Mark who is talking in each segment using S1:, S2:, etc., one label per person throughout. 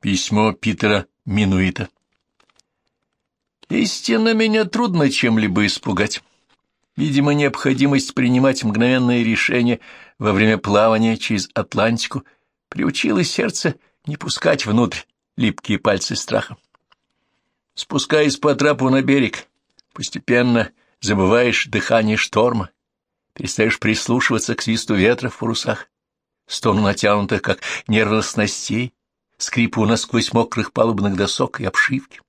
S1: Письмо Питера Минуита. Истинно меня трудно чем-либо испугать. Видимо, необходимость принимать мгновенные решения во время плавания через Атлантику приучила сердце не пускать внутрь липкие пальцы страха. Спускаясь по трапу на берег, постепенно забываешь дыхание шторма, перестаешь прислушиваться к свисту ветра в парусах, стону натянутых, как нервно снастей, скрипу насквозь мокрых палубных досок и обшивки.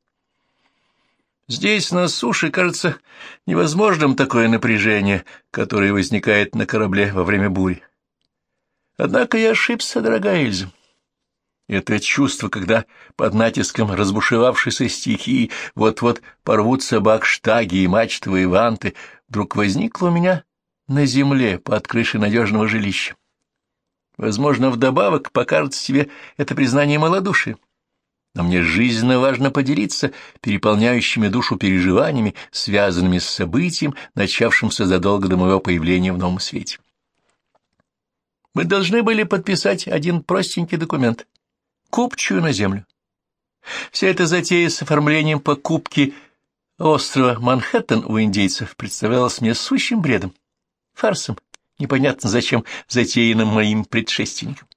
S1: Здесь, на суше, кажется невозможным такое напряжение, которое возникает на корабле во время бури. Однако я ошибся, дорогая Эльза. Это чувство, когда под натиском разбушевавшейся стихии вот-вот порвутся бакштаги и мачтовые ванты, вдруг возникло у меня на земле под крышей надежного жилища. Возможно, вдобавок покажется тебе это признание малодушия но мне жизненно важно поделиться переполняющими душу переживаниями, связанными с событием, начавшимся задолго до моего появления в новом свете. Мы должны были подписать один простенький документ — купчую на землю. Вся эта затея с оформлением покупки острова Манхэттен у индейцев представлялась мне сущим бредом, фарсом, непонятно зачем затеянным моим предшественником.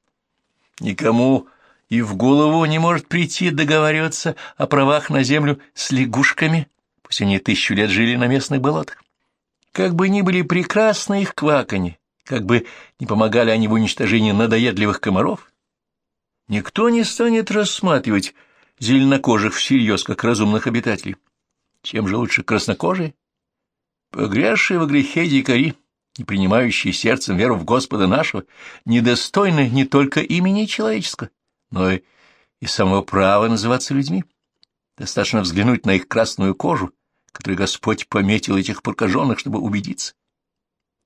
S1: Никому и в голову не может прийти договариваться о правах на землю с лягушками, пусть они тысячу лет жили на местных болотах. Как бы ни были прекрасны их кваканье, как бы не помогали они в уничтожении надоедливых комаров, никто не станет рассматривать зеленокожих всерьез, как разумных обитателей. Чем же лучше краснокожие? Погрязшие во грехе дикари, не принимающие сердцем веру в Господа нашего, недостойны не только имени человеческого, но и, и самого права называться людьми. Достаточно взглянуть на их красную кожу, которой Господь пометил этих прокаженных, чтобы убедиться.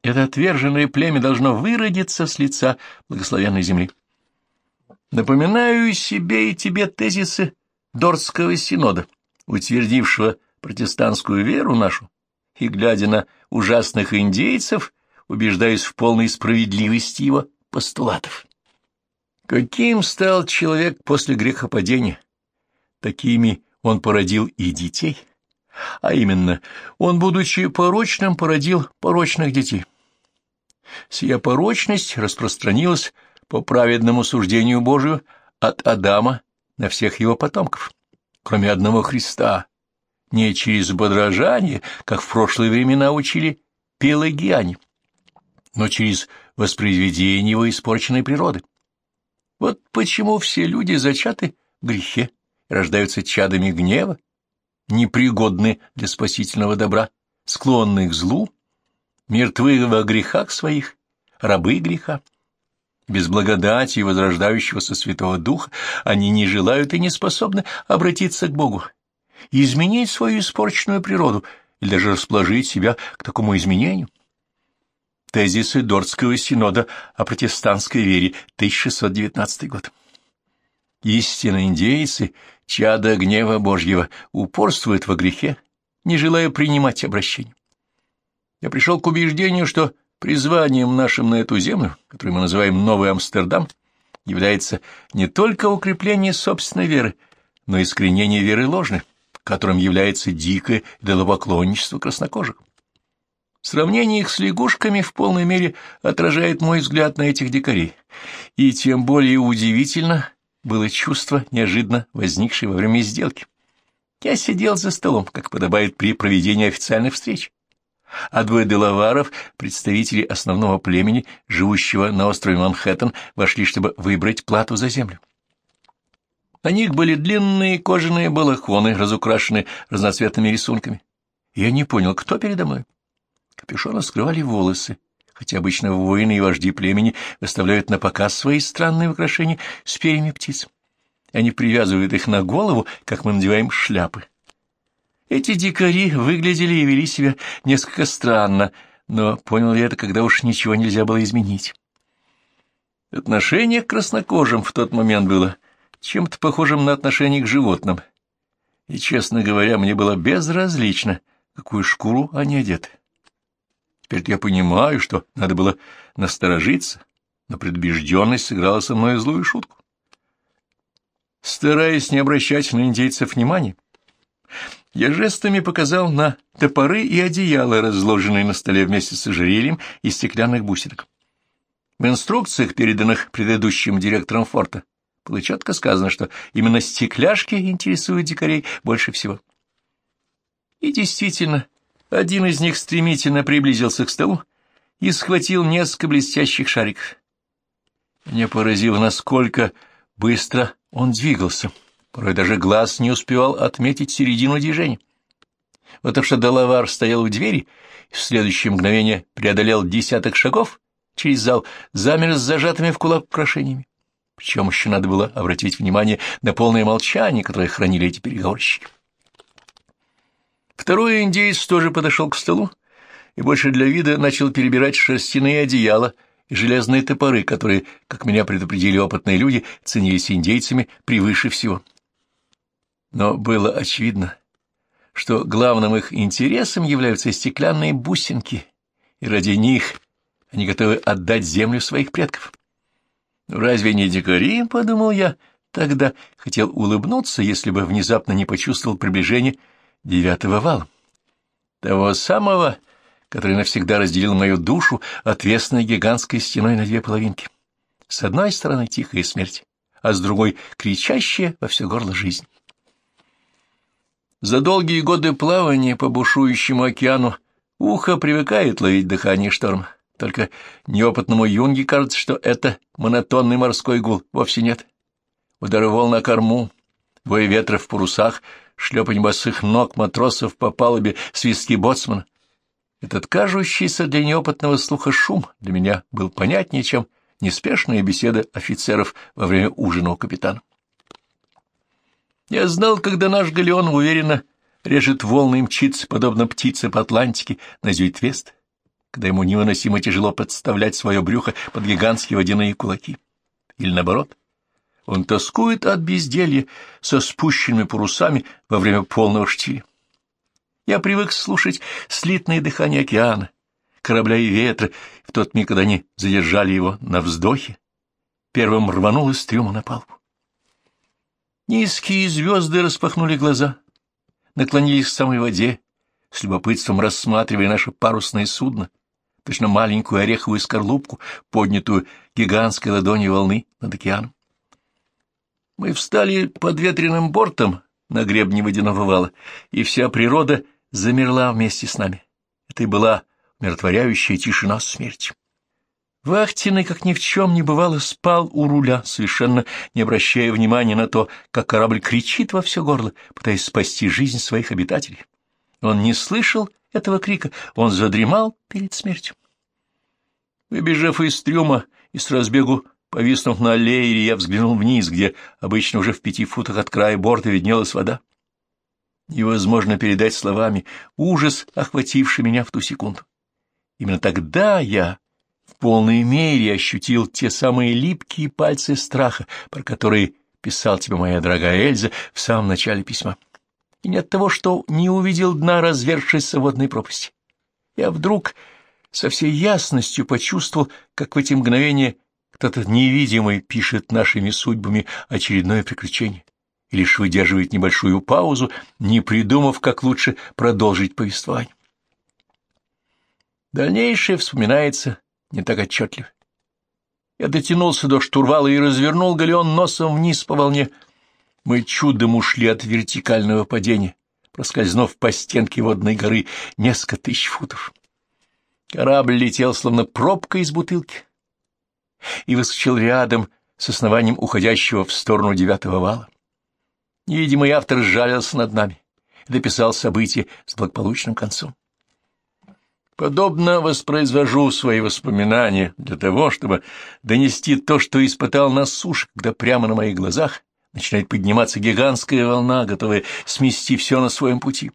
S1: Это отверженное племя должно выродиться с лица благословенной земли. Напоминаю себе и тебе тезисы Дордского синода, утвердившего протестантскую веру нашу, и, глядя на ужасных индейцев, убеждаюсь в полной справедливости его постулатов. Каким стал человек после грехопадения? Такими он породил и детей. А именно, он, будучи порочным, породил порочных детей. Сия порочность распространилась по праведному суждению Божию от Адама на всех его потомков, кроме одного Христа, не через подражание, как в прошлые времена учили пелагиане, но через воспроизведение его испорченной природы. Вот почему все люди зачаты в грехе, рождаются чадами гнева, непригодны для спасительного добра, склонны к злу, мертвы во грехах своих, рабы греха. Без благодати и возрождающегося Святого Духа они не желают и не способны обратиться к Богу, изменить свою испорченную природу или даже расположить себя к такому изменению. Тезисы Дордского синода о протестантской вере, 1619 год. Истинно индейцы, чада гнева Божьего, упорствуют во грехе, не желая принимать обращение. Я пришел к убеждению, что призванием нашим на эту землю, которую мы называем Новый Амстердам, является не только укрепление собственной веры, но и искоренение веры ложной, которым является дикое идолопоклонничество краснокожих. Сравнение их с лягушками в полной мере отражает мой взгляд на этих дикарей. И тем более удивительно было чувство, неожиданно возникшее во время сделки. Я сидел за столом, как подобает при проведении официальных встреч. А двое делаваров, представители основного племени, живущего на острове Манхэттен, вошли, чтобы выбрать плату за землю. На них были длинные кожаные балахоны, разукрашенные разноцветными рисунками. Я не понял, кто передо мной. Капюшоны скрывали волосы, хотя обычно воины и вожди племени выставляют на показ свои странные украшения с перьями птиц. Они привязывают их на голову, как мы надеваем шляпы. Эти дикари выглядели и вели себя несколько странно, но понял я это, когда уж ничего нельзя было изменить. Отношение к краснокожим в тот момент было чем-то похожим на отношение к животным. И, честно говоря, мне было безразлично, какую шкуру они одеты. Теперь я понимаю, что надо было насторожиться, но предубежденность сыграла со мной злую шутку. Стараясь не обращать на индейцев внимания, я жестами показал на топоры и одеяла, разложенные на столе вместе с ожерельем из стеклянных бусинок. В инструкциях, переданных предыдущим директором форта, было четко сказано, что именно стекляшки интересуют дикарей больше всего. И действительно, один из них стремительно приблизился к столу и схватил несколько блестящих шариков. Мне поразило, насколько быстро он двигался. Порой даже глаз не успевал отметить середину движения. Вот так что Делавар стоял у двери и в следующее мгновение преодолел десяток шагов через зал, замер с зажатыми в кулак украшениями. Причем еще надо было обратить внимание на полное молчание, которое хранили эти переговорщики. Второй индейец тоже подошел к столу и больше для вида начал перебирать шерстяные одеяла и железные топоры, которые, как меня предупредили опытные люди, ценились индейцами превыше всего. Но было очевидно, что главным их интересом являются стеклянные бусинки, и ради них они готовы отдать землю своих предков. «Ну, разве не дикари, — подумал я, тогда хотел улыбнуться, если бы внезапно не почувствовал приближение девятого вала. Того самого, который навсегда разделил мою душу отвесной гигантской стеной на две половинки. С одной стороны тихая смерть, а с другой — кричащая во все горло жизнь. За долгие годы плавания по бушующему океану ухо привыкает ловить дыхание шторма. Только неопытному юнге кажется, что это монотонный морской гул. Вовсе нет. Удары волн на корму, вой ветра в парусах, шлепань босых ног матросов по палубе, свистки боцмана. Этот кажущийся для неопытного слуха шум для меня был понятнее, чем неспешная беседа офицеров во время ужина у капитана. Я знал, когда наш галеон уверенно режет волны и мчится, подобно птице по Атлантике, на Зюитвест когда ему невыносимо тяжело подставлять свое брюхо под гигантские водяные кулаки. Или наоборот, он тоскует от безделья со спущенными парусами во время полного штиля. Я привык слушать слитное дыхание океана, корабля и ветра, в тот миг, когда они задержали его на вздохе, первым рванул из трюма на палубу. Низкие звезды распахнули глаза, наклонились к самой воде, с любопытством рассматривая наше парусное судно, точно маленькую ореховую скорлупку, поднятую гигантской ладонью волны над океаном. Мы встали под ветреным бортом на гребне водяного вала, и вся природа замерла вместе с нами. Это и была умиротворяющая тишина смерти. Вахтенный, как ни в чем не бывало, спал у руля, совершенно не обращая внимания на то, как корабль кричит во все горло, пытаясь спасти жизнь своих обитателей. Он не слышал этого крика, он задремал перед смертью. Выбежав из трюма и с разбегу повиснув на леере, я взглянул вниз, где обычно уже в пяти футах от края борта виднелась вода. Невозможно передать словами ужас, охвативший меня в ту секунду. Именно тогда я в полной мере ощутил те самые липкие пальцы страха, про которые писал тебе моя дорогая Эльза в самом начале письма и не от того, что не увидел дна развершейся водной пропасти. Я вдруг со всей ясностью почувствовал, как в эти мгновения кто-то невидимый пишет нашими судьбами очередное приключение и лишь выдерживает небольшую паузу, не придумав, как лучше продолжить повествование. Дальнейшее вспоминается не так отчетливо. Я дотянулся до штурвала и развернул галеон носом вниз по волне, мы чудом ушли от вертикального падения, проскользнув по стенке водной горы несколько тысяч футов. Корабль летел, словно пробка из бутылки, и выскочил рядом с основанием уходящего в сторону девятого вала. Невидимый автор сжалился над нами и дописал события с благополучным концом. Подобно воспроизвожу свои воспоминания для того, чтобы донести то, что испытал на суше, когда прямо на моих глазах начинает подниматься гигантская волна, готовая смести все на своем пути.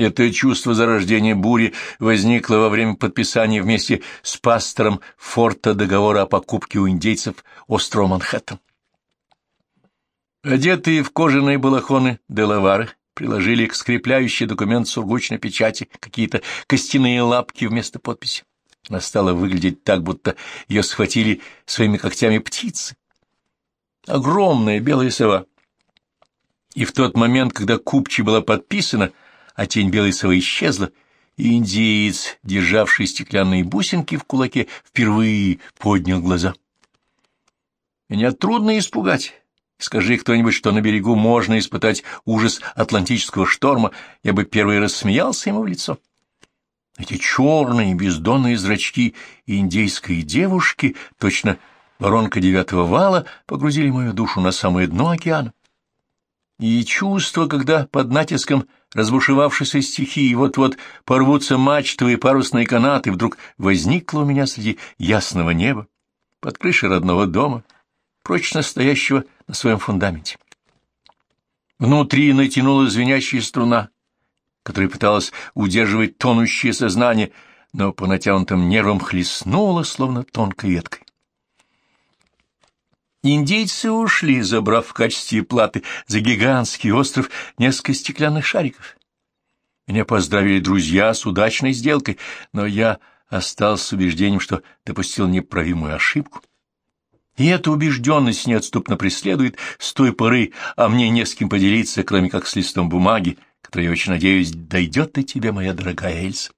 S1: Это чувство зарождения бури возникло во время подписания вместе с пастором форта договора о покупке у индейцев острова Манхэттен. Одетые в кожаные балахоны Делавары приложили к скрепляющей документ сургучной печати какие-то костяные лапки вместо подписи. Она стала выглядеть так, будто ее схватили своими когтями птицы. Огромная белая сова И в тот момент, когда Купчи была подписана, а тень белой совы исчезла, индиец, державший стеклянные бусинки в кулаке, впервые поднял глаза. Меня трудно испугать. Скажи кто-нибудь, что на берегу можно испытать ужас атлантического шторма, я бы первый раз смеялся ему в лицо. Эти черные бездонные зрачки индейской девушки, точно воронка девятого вала, погрузили мою душу на самое дно океана. И чувство, когда под натиском разбушевавшейся стихии вот-вот порвутся мачтовые парусные канаты, вдруг возникло у меня среди ясного неба, под крышей родного дома, прочно стоящего на своем фундаменте. Внутри натянула звенящая струна, которая пыталась удерживать тонущее сознание, но по натянутым нервам хлестнула, словно тонкой веткой. Индейцы ушли, забрав в качестве платы за гигантский остров несколько стеклянных шариков. Меня поздравили друзья с удачной сделкой, но я остался с убеждением, что допустил неправимую ошибку. И эта убежденность неотступно преследует с той поры, а мне не с кем поделиться, кроме как с листом бумаги, который, я очень надеюсь, дойдет до тебя, моя дорогая Эльза.